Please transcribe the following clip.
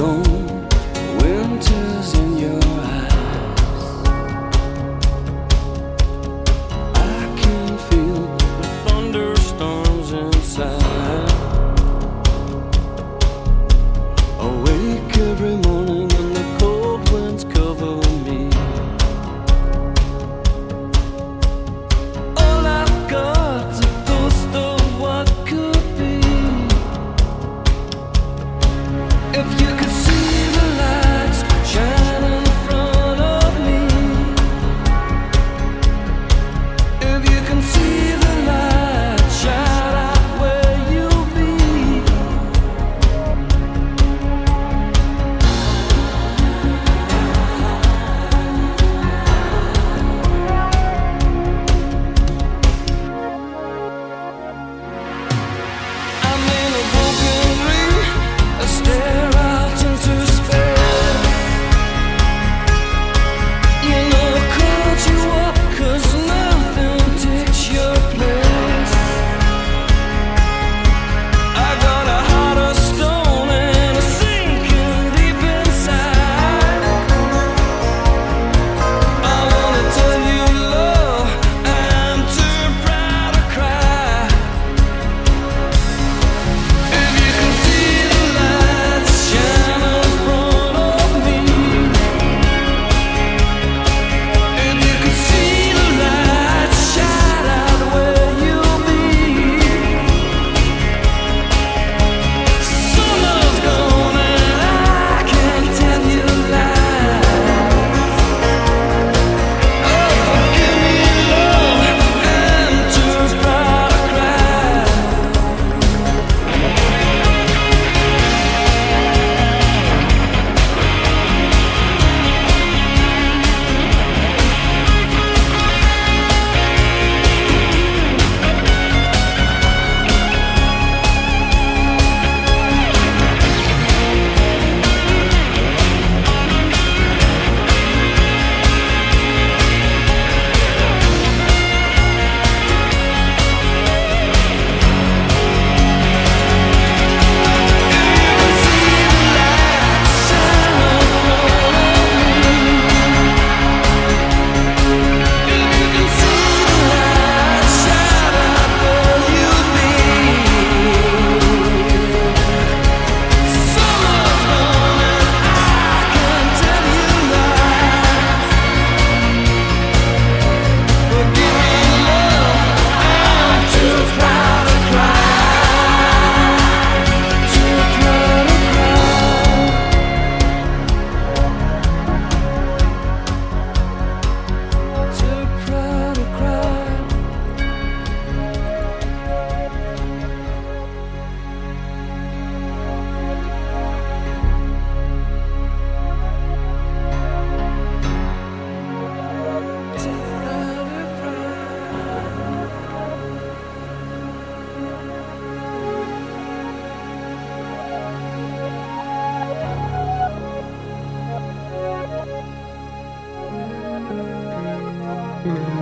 gone. Winter's Mm-hmm.